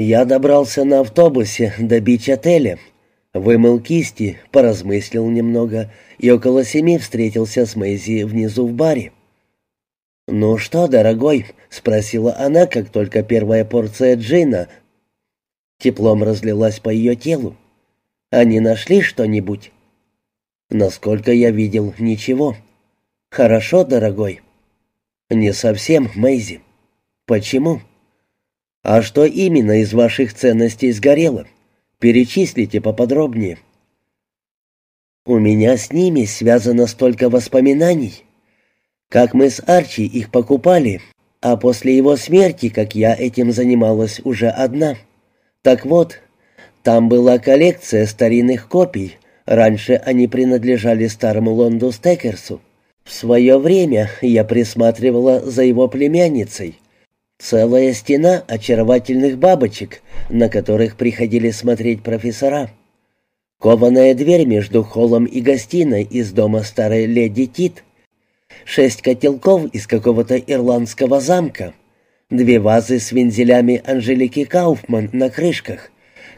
Я добрался на автобусе до бич-отеля, вымыл кисти, поразмыслил немного и около семи встретился с Мэйзи внизу в баре. «Ну что, дорогой?» — спросила она, как только первая порция джина теплом разлилась по ее телу. «Они нашли что-нибудь?» «Насколько я видел, ничего». «Хорошо, дорогой». «Не совсем, Мэйзи». «Почему?» «А что именно из ваших ценностей сгорело? Перечислите поподробнее». «У меня с ними связано столько воспоминаний. Как мы с Арчи их покупали, а после его смерти, как я этим занималась уже одна. Так вот, там была коллекция старинных копий, раньше они принадлежали старому Лонду Стекерсу. В свое время я присматривала за его племянницей. Целая стена очаровательных бабочек, на которых приходили смотреть профессора. Кованая дверь между холлом и гостиной из дома старой леди Тит — шесть котелков из какого-то ирландского замка, две вазы с вензелями Анжелики Кауфман на крышках,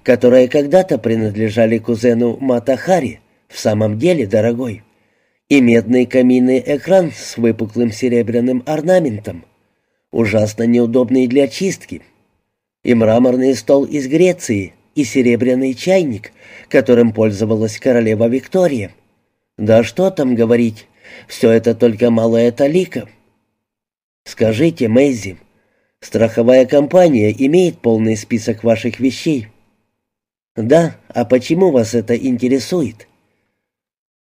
которые когда-то принадлежали кузену Матахари, в самом деле дорогой, и медный каминный экран с выпуклым серебряным орнаментом, ужасно неудобный для чистки, и мраморный стол из Греции, и серебряный чайник, которым пользовалась королева Виктория. Да что там говорить, все это только малая талика. Скажите, Мэйзи, страховая компания имеет полный список ваших вещей? Да, а почему вас это интересует?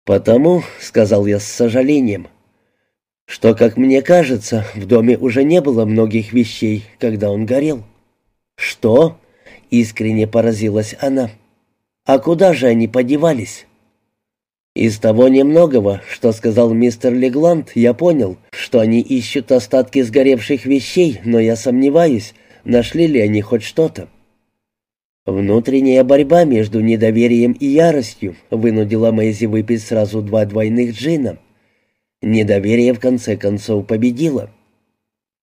Потому, сказал я с сожалением, что, как мне кажется, в доме уже не было многих вещей, когда он горел. Что? Искренне поразилась она. А куда же они подевались? Из того немногого, что сказал мистер Легланд, я понял, что они ищут остатки сгоревших вещей, но я сомневаюсь, нашли ли они хоть что-то. Внутренняя борьба между недоверием и яростью вынудила Мэйзи выпить сразу два двойных джина. Недоверие в конце концов победило.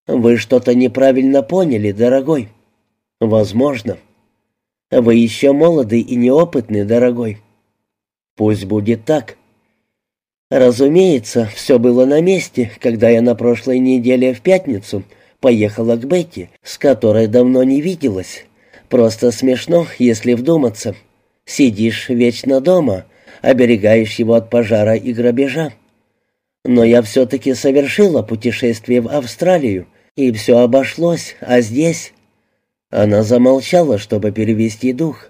«Вы что-то неправильно поняли, дорогой». «Возможно». «Вы еще молоды и неопытны, дорогой». Пусть будет так. Разумеется, все было на месте, когда я на прошлой неделе в пятницу поехала к Бетти, с которой давно не виделась. Просто смешно, если вдуматься. Сидишь вечно дома, оберегаешь его от пожара и грабежа. Но я все-таки совершила путешествие в Австралию, и все обошлось, а здесь... Она замолчала, чтобы перевести дух.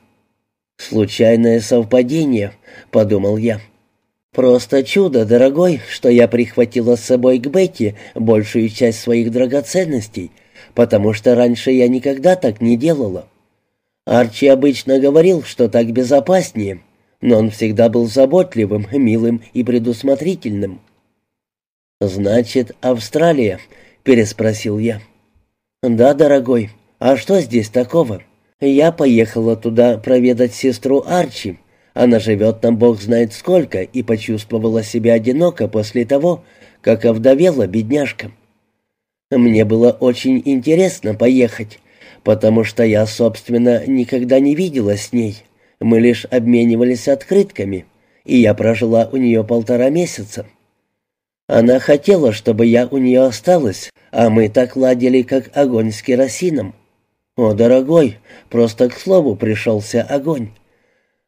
«Случайное совпадение», — подумал я. «Просто чудо, дорогой, что я прихватила с собой к Бетти большую часть своих драгоценностей, потому что раньше я никогда так не делала. Арчи обычно говорил, что так безопаснее, но он всегда был заботливым, милым и предусмотрительным». «Значит, Австралия?» — переспросил я. «Да, дорогой. А что здесь такого?» Я поехала туда проведать сестру Арчи. Она живет там бог знает сколько и почувствовала себя одиноко после того, как овдовела бедняжка. Мне было очень интересно поехать, потому что я, собственно, никогда не видела с ней. Мы лишь обменивались открытками, и я прожила у нее полтора месяца. Она хотела, чтобы я у нее осталась, а мы так ладили, как огонь с керосином. «О, дорогой, просто к слову пришелся огонь.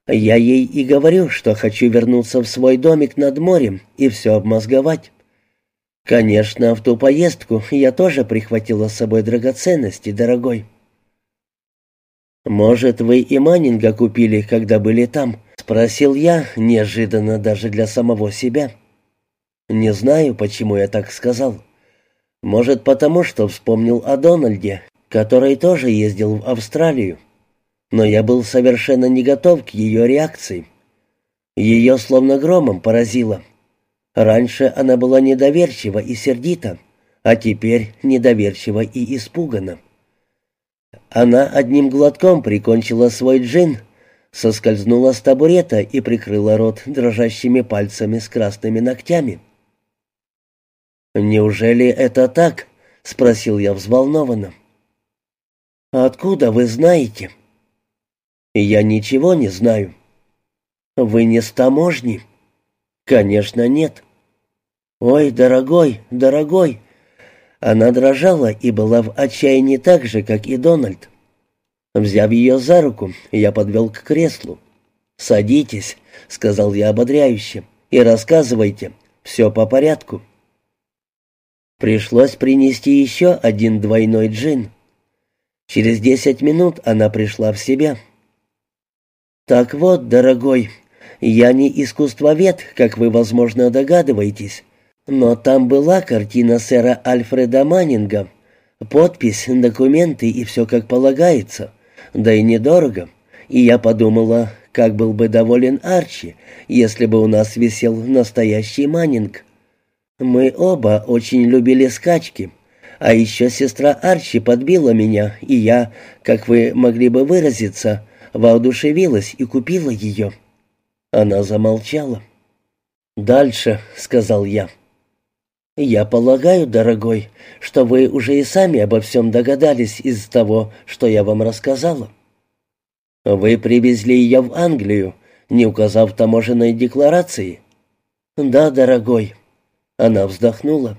Я ей и говорю, что хочу вернуться в свой домик над морем и все обмозговать. Конечно, в ту поездку я тоже прихватила с собой драгоценности, дорогой». «Может, вы и Маннинга купили, когда были там?» — спросил я, неожиданно даже для самого себя. «Не знаю, почему я так сказал. Может, потому что вспомнил о Дональде который тоже ездил в Австралию. Но я был совершенно не готов к ее реакции. Ее словно громом поразило. Раньше она была недоверчива и сердита, а теперь недоверчива и испугана. Она одним глотком прикончила свой джин, соскользнула с табурета и прикрыла рот дрожащими пальцами с красными ногтями. «Неужели это так?» — спросил я взволнованно. «Откуда вы знаете?» «Я ничего не знаю». «Вы не с таможни?» «Конечно, нет». «Ой, дорогой, дорогой!» Она дрожала и была в отчаянии так же, как и Дональд. Взяв ее за руку, я подвел к креслу. «Садитесь», — сказал я ободряюще, — «и рассказывайте. Все по порядку». Пришлось принести еще один двойной джин. Через десять минут она пришла в себя. «Так вот, дорогой, я не искусствовед, как вы, возможно, догадываетесь, но там была картина сэра Альфреда Маннинга, подпись, документы и все как полагается, да и недорого, и я подумала, как был бы доволен Арчи, если бы у нас висел настоящий Маннинг. Мы оба очень любили скачки, а еще сестра Арчи подбила меня, и я, как вы могли бы выразиться, воодушевилась и купила ее». Она замолчала. «Дальше», — сказал я. «Я полагаю, дорогой, что вы уже и сами обо всем догадались из того, что я вам рассказала. Вы привезли ее в Англию, не указав таможенной декларации?» «Да, дорогой». Она вздохнула.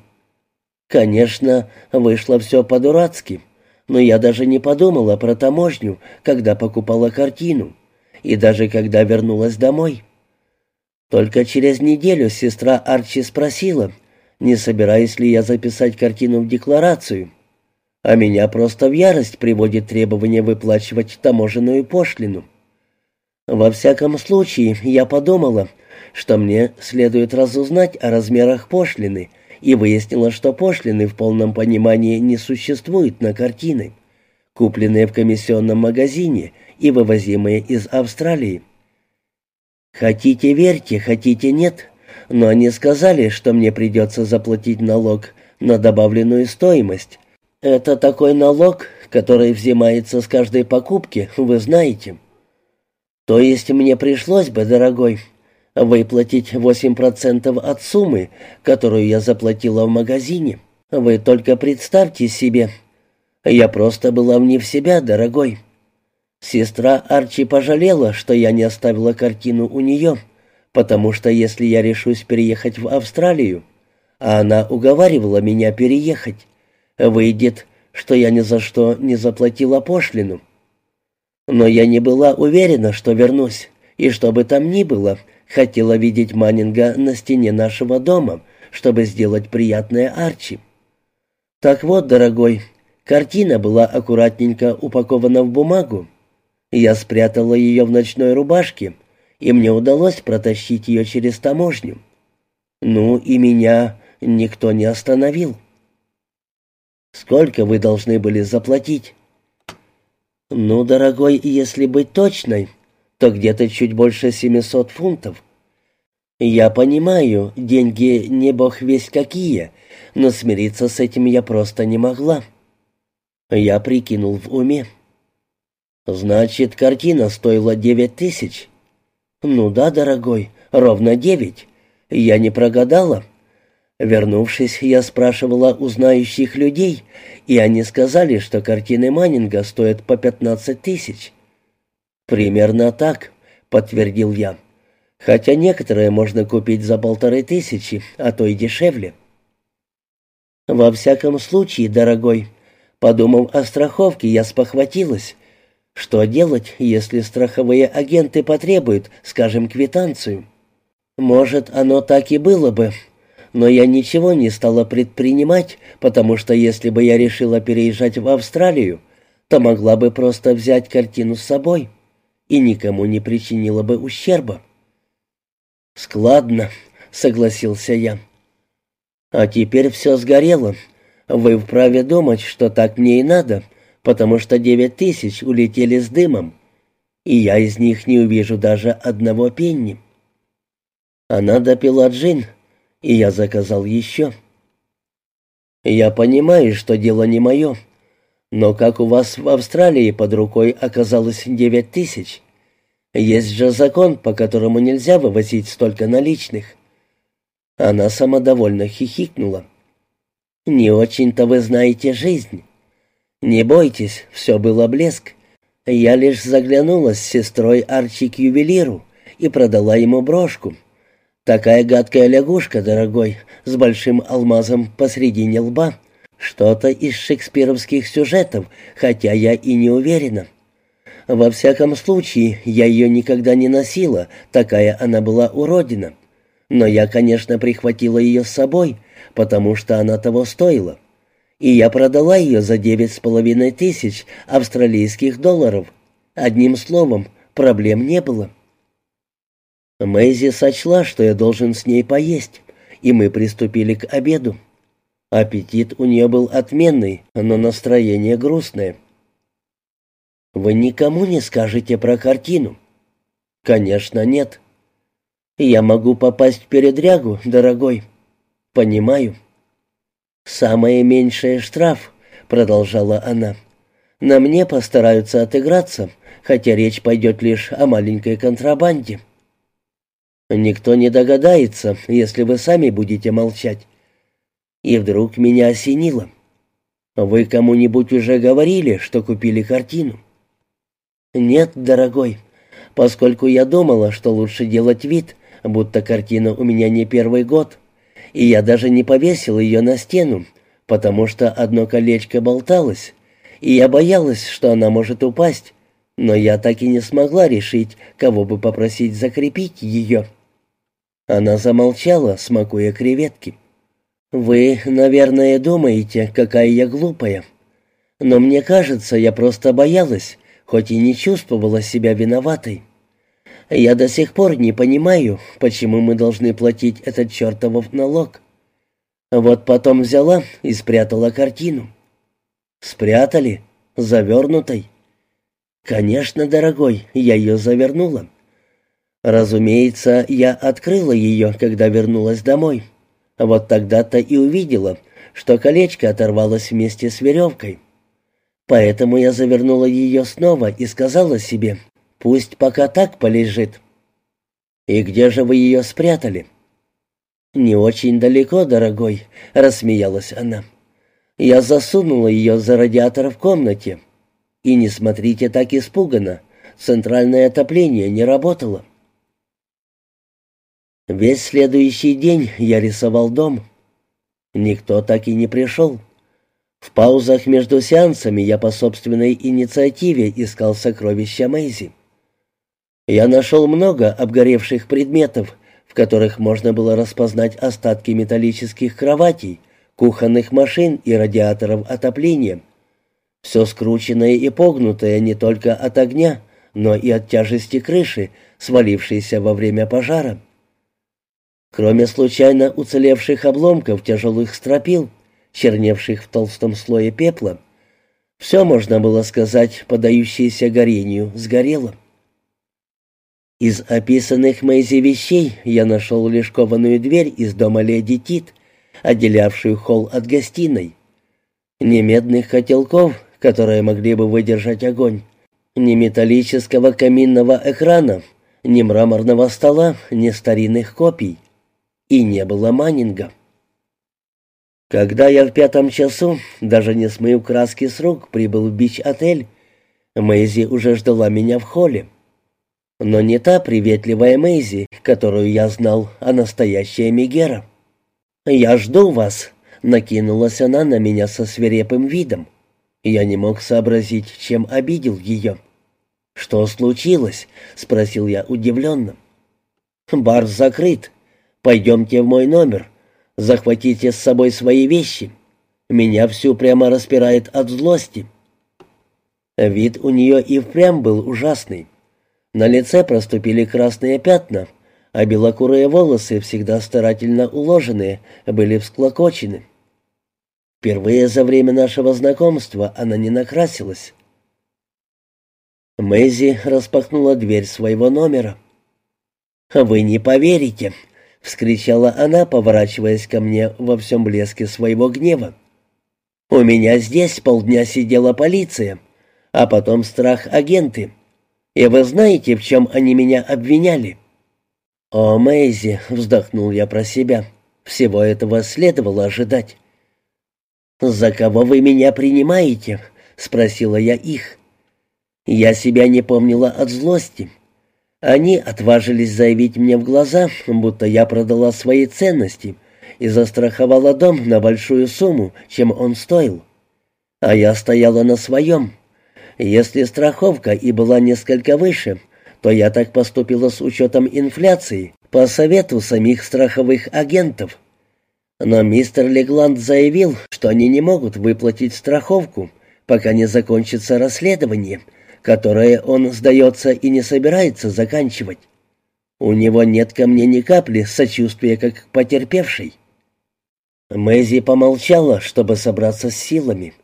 «Конечно, вышло все по-дурацки, но я даже не подумала про таможню, когда покупала картину, и даже когда вернулась домой». Только через неделю сестра Арчи спросила, не собираюсь ли я записать картину в декларацию. А меня просто в ярость приводит требование выплачивать таможенную пошлину. Во всяком случае, я подумала, что мне следует разузнать о размерах пошлины, и выяснила, что пошлины в полном понимании не существует на картины, купленные в комиссионном магазине и вывозимые из Австралии. Хотите верьте, хотите нет, но они сказали, что мне придется заплатить налог на добавленную стоимость. Это такой налог, который взимается с каждой покупки, вы знаете. То есть мне пришлось бы, дорогой, выплатить 8% от суммы, которую я заплатила в магазине. Вы только представьте себе. Я просто была вне в себя, дорогой. Сестра Арчи пожалела, что я не оставила картину у нее, потому что если я решусь переехать в Австралию, а она уговаривала меня переехать, выйдет, что я ни за что не заплатила пошлину. Но я не была уверена, что вернусь, и что бы там ни было, хотела видеть Маннинга на стене нашего дома, чтобы сделать приятное Арчи. Так вот, дорогой, картина была аккуратненько упакована в бумагу. Я спрятала ее в ночной рубашке, и мне удалось протащить ее через таможню. Ну, и меня никто не остановил. Сколько вы должны были заплатить? Ну, дорогой, если быть точной, то где-то чуть больше 700 фунтов. Я понимаю, деньги не бог весь какие, но смириться с этим я просто не могла. Я прикинул в уме. Значит, картина стоила девять тысяч. Ну да, дорогой, ровно девять. Я не прогадала. Вернувшись, я спрашивала у знающих людей, и они сказали, что картины Маннинга стоят по пятнадцать тысяч. «Примерно так», — подтвердил я. «Хотя некоторые можно купить за полторы тысячи, а то и дешевле». «Во всяком случае, дорогой, подумав о страховке, я спохватилась. Что делать, если страховые агенты потребуют, скажем, квитанцию? Может, оно так и было бы, но я ничего не стала предпринимать, потому что если бы я решила переезжать в Австралию, то могла бы просто взять картину с собой» и никому не причинила бы ущерба. «Складно», — согласился я. «А теперь все сгорело. Вы вправе думать, что так мне и надо, потому что девять тысяч улетели с дымом, и я из них не увижу даже одного пенни». Она допила джин, и я заказал еще. «Я понимаю, что дело не мое», но как у вас в Австралии под рукой оказалось девять тысяч? Есть же закон, по которому нельзя вывозить столько наличных». Она самодовольно хихикнула. «Не очень-то вы знаете жизнь. «Не бойтесь, все было блеск. Я лишь заглянула с сестрой Арчи к ювелиру и продала ему брошку. Такая гадкая лягушка, дорогой, с большим алмазом посредине лба. Что-то из шекспировских сюжетов, хотя я и не уверена. Во всяком случае, я ее никогда не носила, такая она была уродина. Но я, конечно, прихватила ее с собой, потому что она того стоила. И я продала ее за девять с половиной тысяч австралийских долларов. Одним словом, проблем не было. Мэйзи сочла, что я должен с ней поесть, и мы приступили к обеду. Аппетит у нее был отменный, но настроение грустное. «Вы никому не скажете про картину?» «Конечно, нет». «Я могу попасть в передрягу, дорогой». «Понимаю». «Самое меньшее штраф», — продолжала она. «На мне постараются отыграться, хотя речь пойдет лишь о маленькой контрабанде». «Никто не догадается, если вы сами будете молчать». И вдруг меня осенило. «Вы кому-нибудь уже говорили, что купили картину?» «Нет, дорогой, поскольку я думала, что лучше делать вид, будто картина у меня не первый год, и я даже не повесил ее на стену, потому что одно колечко болталось, и я боялась, что она может упасть, но я так и не смогла решить, кого бы попросить закрепить ее». Она замолчала, смакуя креветки. «Вы, наверное, думаете, какая я глупая. Но мне кажется, я просто боялась, хоть и не чувствовала себя виноватой. Я до сих пор не понимаю, почему мы должны платить этот чертов налог. Вот потом взяла и спрятала картину». «Спрятали? Завернутой?» «Конечно, дорогой, я ее завернула. Разумеется, я открыла ее, когда вернулась домой». Вот тогда-то и увидела, что колечко оторвалось вместе с веревкой. Поэтому я завернула ее снова и сказала себе, пусть пока так полежит. «И где же вы ее спрятали?» «Не очень далеко, дорогой», — рассмеялась она. «Я засунула ее за радиатор в комнате. И не смотрите так испуганно, центральное отопление не работало». Весь следующий день я рисовал дом. Никто так и не пришел. В паузах между сеансами я по собственной инициативе искал сокровища Мэйзи. Я нашел много обгоревших предметов, в которых можно было распознать остатки металлических кроватей, кухонных машин и радиаторов отопления. Все скрученное и погнутое не только от огня, но и от тяжести крыши, свалившейся во время пожара. Кроме случайно уцелевших обломков тяжелых стропил, черневших в толстом слое пепла, все, можно было сказать, подающееся горению, сгорело. Из описанных Мэйзи вещей я нашел лишь кованую дверь из дома леди Тит, отделявшую холл от гостиной. Ни медных котелков, которые могли бы выдержать огонь, ни металлического каминного экрана, ни мраморного стола, ни старинных копий и не было Маннинга. Когда я в пятом часу, даже не смыв краски с рук, прибыл в бич-отель, Мэйзи уже ждала меня в холле. Но не та приветливая Мэйзи, которую я знал, а настоящая Мегера. «Я жду вас», — накинулась она на меня со свирепым видом. Я не мог сообразить, чем обидел ее. «Что случилось?» — спросил я удивленно. «Бар закрыт», Пойдемте в мой номер. Захватите с собой свои вещи. Меня всю прямо распирает от злости». Вид у нее и впрямь был ужасный. На лице проступили красные пятна, а белокурые волосы, всегда старательно уложенные, были всклокочены. Впервые за время нашего знакомства она не накрасилась. Мэйзи распахнула дверь своего номера. «Вы не поверите», — вскричала она, поворачиваясь ко мне во всем блеске своего гнева. «У меня здесь полдня сидела полиция, а потом страх агенты. И вы знаете, в чем они меня обвиняли?» «О, Мэйзи!» — вздохнул я про себя. «Всего этого следовало ожидать». «За кого вы меня принимаете?» —— спросила я их. Я себя не помнила от злости. Они отважились заявить мне в глаза, будто я продала свои ценности и застраховала дом на большую сумму, чем он стоил. А я стояла на своем. Если страховка и была несколько выше, то я так поступила с учетом инфляции, по совету самих страховых агентов. Но мистер Легланд заявил, что они не могут выплатить страховку, пока не закончится расследование, которое он, сдается, и не собирается заканчивать. У него нет ко мне ни капли сочувствия как к потерпевшей. Мэйзи помолчала, чтобы собраться с силами.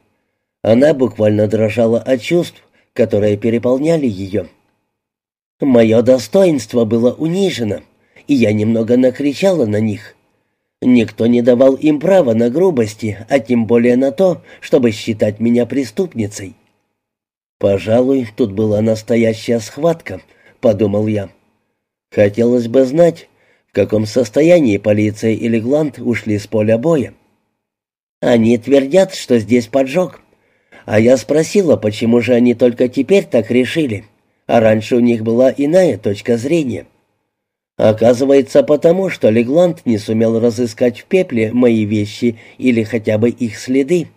Она буквально дрожала от чувств, которые переполняли ее. Мое достоинство было унижено, и я немного накричала на них. Никто не давал им права на грубости, а тем более на то, чтобы считать меня преступницей. «Пожалуй, тут была настоящая схватка», — подумал я. «Хотелось бы знать, в каком состоянии полиция и Легланд ушли с поля боя». «Они твердят, что здесь поджог. А я спросила, почему же они только теперь так решили, а раньше у них была иная точка зрения». Оказывается, потому что Легланд не сумел разыскать в пепле мои вещи или хотя бы их следы.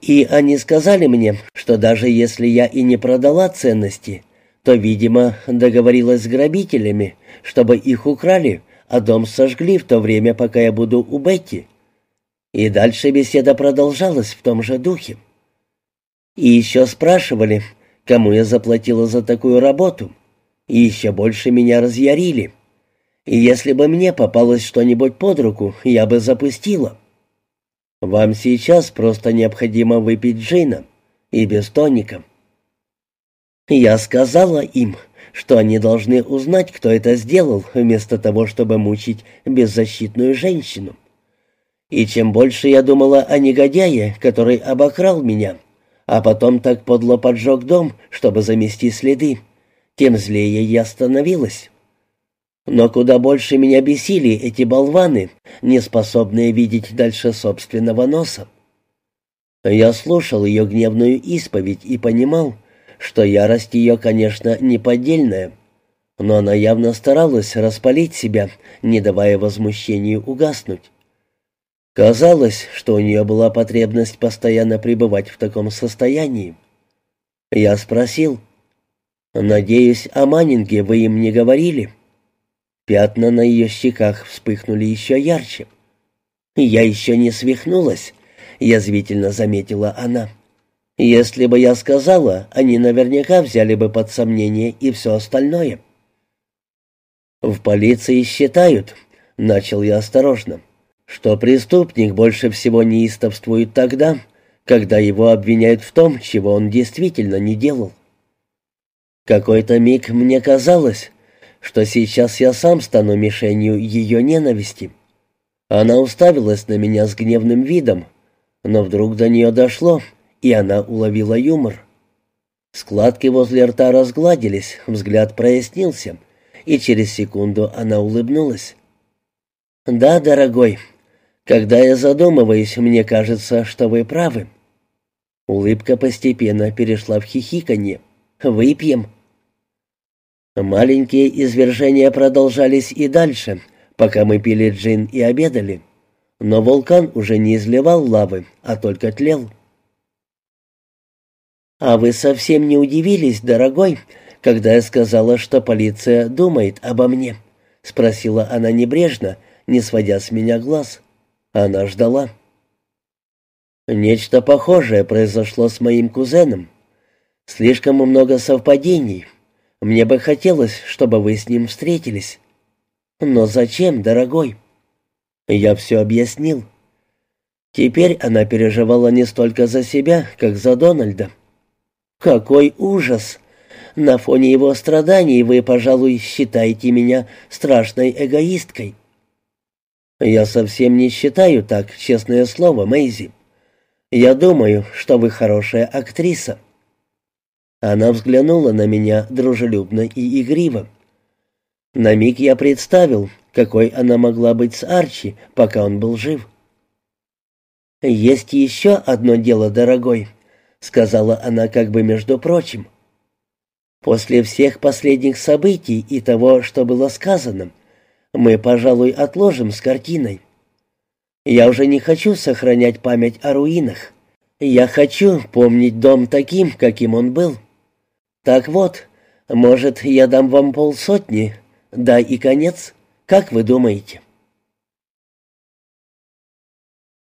И они сказали мне, что даже если я и не продала ценности, то, видимо, договорилась с грабителями, чтобы их украли, а дом сожгли в то время, пока я буду у Бетти. И дальше беседа продолжалась в том же духе. И еще спрашивали, кому я заплатила за такую работу. И еще больше меня разъярили. И если бы мне попалось что-нибудь под руку, я бы запустила. Вам сейчас просто необходимо выпить джина и без тоника. Я сказала им, что они должны узнать, кто это сделал, вместо того, чтобы мучить беззащитную женщину. И чем больше я думала о негодяе, который обокрал меня, а потом так подло поджег дом, чтобы замести следы, тем злее я становилась. Но куда больше меня бесили эти болваны, не способные видеть дальше собственного носа. Я слушал ее гневную исповедь и понимал, что ярость ее, конечно, не поддельная, но она явно старалась распалить себя, не давая возмущению угаснуть. Казалось, что у нее была потребность постоянно пребывать в таком состоянии. Я спросил, «Надеюсь, о Маннинге вы им не говорили?» Пятна на ее щеках вспыхнули еще ярче. «Я еще не свихнулась», — язвительно заметила она. «Если бы я сказала, они наверняка взяли бы под сомнение и все остальное». «В полиции считают», — начал я осторожно, «что преступник больше всего неистовствует тогда, когда его обвиняют в том, чего он действительно не делал. Какой-то миг мне казалось, что сейчас я сам стану мишенью ее ненависти. Она уставилась на меня с гневным видом, но вдруг до нее дошло, и она уловила юмор. Складки возле рта разгладились, взгляд прояснился, и через секунду она улыбнулась. «Да, дорогой, когда я задумываюсь, мне кажется, что вы правы». Улыбка постепенно перешла в хихиканье. «Выпьем». Маленькие извержения продолжались и дальше, пока мы пили джин и обедали. Но вулкан уже не изливал лавы, а только тлел. «А вы совсем не удивились, дорогой, когда я сказала, что полиция думает обо мне?» — спросила она небрежно, не сводя с меня глаз. Она ждала. Нечто похожее произошло с моим кузеном. Слишком много совпадений — мне бы хотелось, чтобы вы с ним встретились. Но зачем, дорогой? Я все объяснил. Теперь она переживала не столько за себя, как за Дональда. Какой ужас! На фоне его страданий вы, пожалуй, считаете меня страшной эгоисткой. Я совсем не считаю так, честное слово, Мэйзи. Я думаю, что вы хорошая актриса. Она взглянула на меня дружелюбно и игриво. На миг я представил, какой она могла быть с Арчи, пока он был жив. «Есть еще одно дело, дорогой», — сказала она как бы между прочим. «После всех последних событий и того, что было сказано, мы, пожалуй, отложим с картиной. Я уже не хочу сохранять память о руинах. Я хочу помнить дом таким, каким он был. Так вот, может, я дам вам полсотни, да и конец, как вы думаете?»